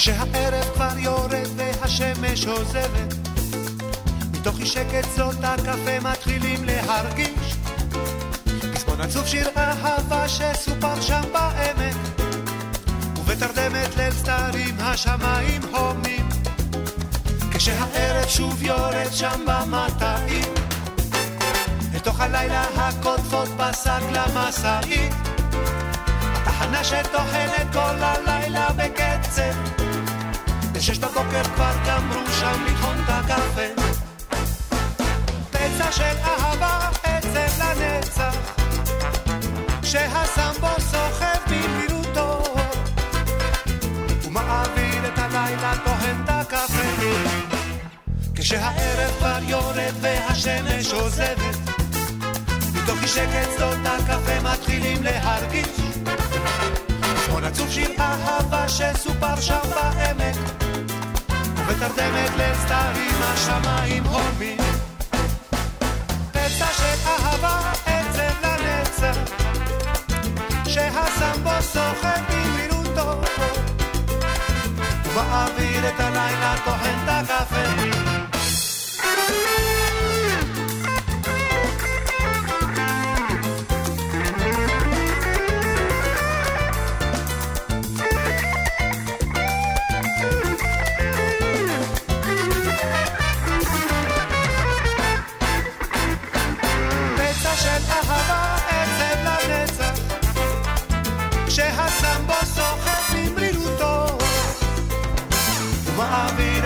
כשהערב כבר יורד והשמש עוזבת, מתוך אי שקט זאת הקפה מתחילים להרגיש. פזמון עצוב שיר אהבה שסופר שם בעמק, ובתרדמת ליל סתרים השמיים הומים. כשהערב שוב יורד שם במטעים, לתוך הלילה הקוטפות בשק למשאית. התחנה שטוחנת כל הלילה בשש בבוקר כבר גמרו שם לטחון את הקפה. פצע של אהבה אצל לנצח, שהסמבו סוחב במהירותו, ומעביר את הלילה טוחן את הקפה. כשהערב כבר יורד והשמש עוזבת, מתוך אי שקט שדות הקפה מתחילים להרגיש. שמאל עצוב שיר אהבה שסופר שם בעמק, ובתרדמת ליל סתרים השמיים הומים. פצע של אהבה אצל לנצח, שהסמבו סוחב במהירותו, ומעביר את הלילה טוחן את הקפה.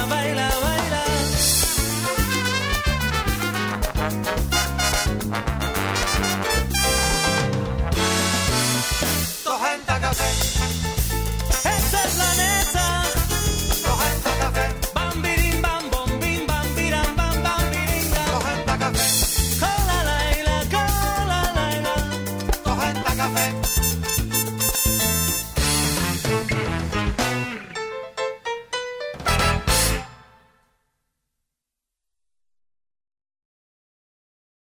una